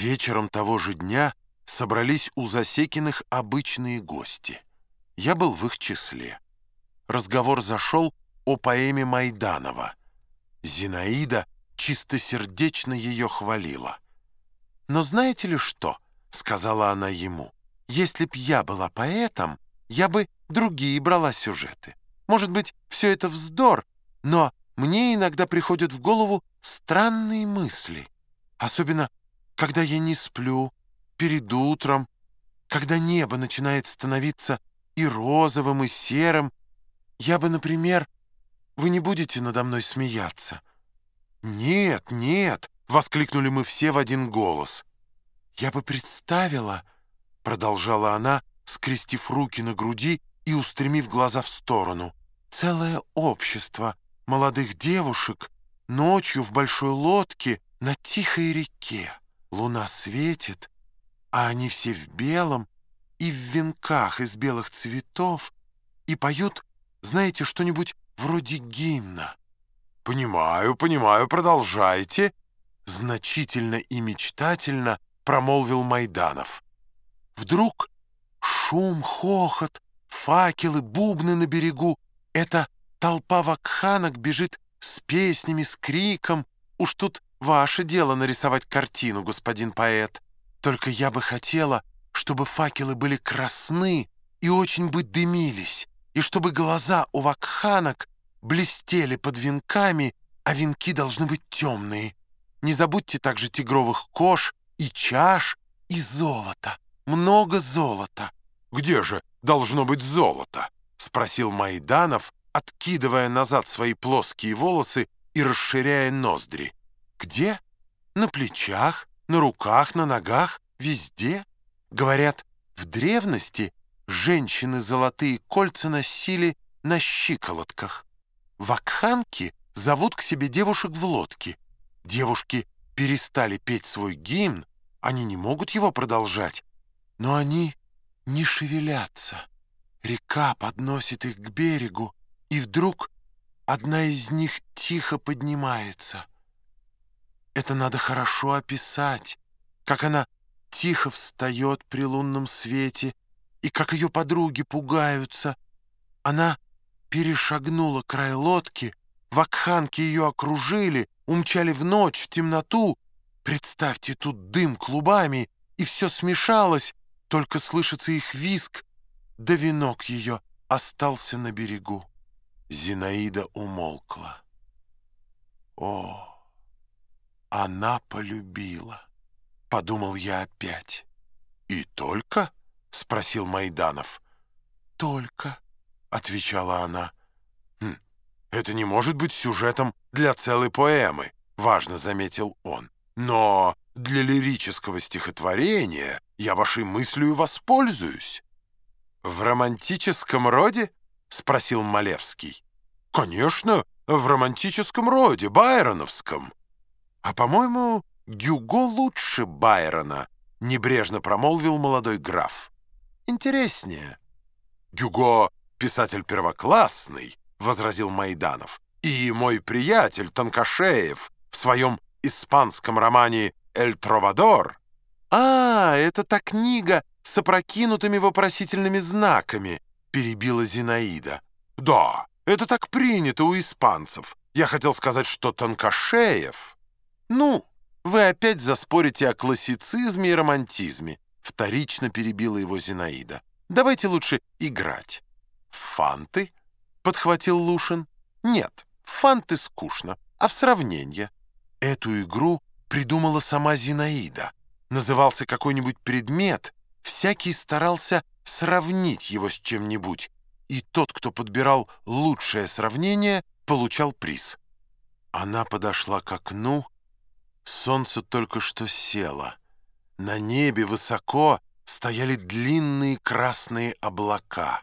Вечером того же дня собрались у Засекиных обычные гости. Я был в их числе. Разговор зашел о поэме Майданова. Зинаида чистосердечно ее хвалила. «Но знаете ли что?» — сказала она ему. «Если б я была поэтом, я бы другие брала сюжеты. Может быть, все это вздор, но мне иногда приходят в голову странные мысли. Особенно когда я не сплю, перед утром, когда небо начинает становиться и розовым, и серым, я бы, например, вы не будете надо мной смеяться? Нет, нет, воскликнули мы все в один голос. Я бы представила, продолжала она, скрестив руки на груди и устремив глаза в сторону, целое общество молодых девушек ночью в большой лодке на тихой реке. Луна светит, а они все в белом и в венках из белых цветов и поют, знаете, что-нибудь вроде гимна. «Понимаю, понимаю, продолжайте», — значительно и мечтательно промолвил Майданов. Вдруг шум, хохот, факелы, бубны на берегу. Эта толпа вакханок бежит с песнями, с криком. Уж тут Ваше дело нарисовать картину, господин поэт. Только я бы хотела, чтобы факелы были красны и очень бы дымились, и чтобы глаза у вакханок блестели под венками, а венки должны быть темные. Не забудьте также тигровых кож и чаш, и золота. Много золота. «Где же должно быть золото?» — спросил Майданов, откидывая назад свои плоские волосы и расширяя ноздри. Где? На плечах, на руках, на ногах, везде. Говорят, в древности женщины золотые кольца носили на щиколотках. Вакханки зовут к себе девушек в лодке. Девушки перестали петь свой гимн, они не могут его продолжать, но они не шевелятся. Река подносит их к берегу, и вдруг одна из них тихо поднимается. Это надо хорошо описать, как она тихо встает при лунном свете и как ее подруги пугаются. Она перешагнула край лодки, вакханки ее окружили, умчали в ночь, в темноту. Представьте, тут дым клубами, и все смешалось, только слышится их виск, да венок ее остался на берегу. Зинаида умолкла. О! Она полюбила, подумал я опять. И только? спросил Майданов. Только, отвечала она. Хм, это не может быть сюжетом для целой поэмы, важно заметил он. Но для лирического стихотворения я вашей мыслью воспользуюсь. В романтическом роде? спросил Малевский. Конечно, в романтическом роде, байроновском. «А, по-моему, Гюго лучше Байрона», — небрежно промолвил молодой граф. «Интереснее». «Гюго — писатель первоклассный», — возразил Майданов. «И мой приятель Танкашеев в своем испанском романе «Эль Тровадор». «А, это та книга с опрокинутыми вопросительными знаками», — перебила Зинаида. «Да, это так принято у испанцев. Я хотел сказать, что Танкашеев...» «Ну, вы опять заспорите о классицизме и романтизме», вторично перебила его Зинаида. «Давайте лучше играть». «Фанты?» — подхватил Лушин. «Нет, фанты скучно, а в сравнение». Эту игру придумала сама Зинаида. Назывался какой-нибудь предмет, всякий старался сравнить его с чем-нибудь, и тот, кто подбирал лучшее сравнение, получал приз. Она подошла к окну Солнце только что село. На небе высоко стояли длинные красные облака.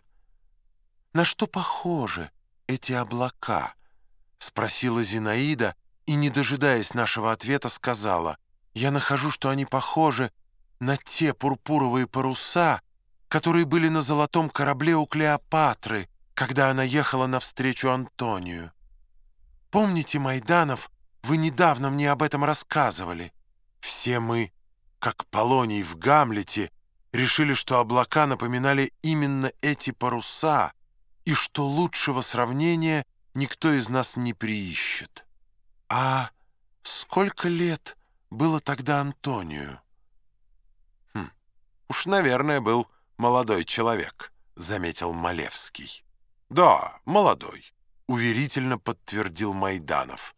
«На что похожи эти облака?» — спросила Зинаида и, не дожидаясь нашего ответа, сказала, «Я нахожу, что они похожи на те пурпуровые паруса, которые были на золотом корабле у Клеопатры, когда она ехала навстречу Антонию. Помните, Майданов, вы недавно мне об этом рассказывали. Все мы как Полоний в Гамлете, решили, что облака напоминали именно эти паруса и что лучшего сравнения никто из нас не приищет. А сколько лет было тогда Антонию? Хм, уж, наверное, был молодой человек, заметил Малевский. Да, молодой, уверительно подтвердил Майданов.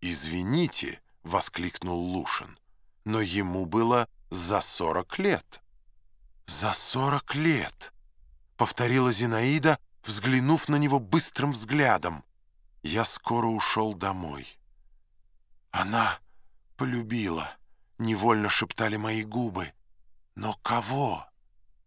«Извините», — воскликнул Лушин, «но ему было за сорок лет». «За сорок лет», — повторила Зинаида, взглянув на него быстрым взглядом. Я скоро ушел домой. «Она полюбила», — невольно шептали мои губы. «Но кого?»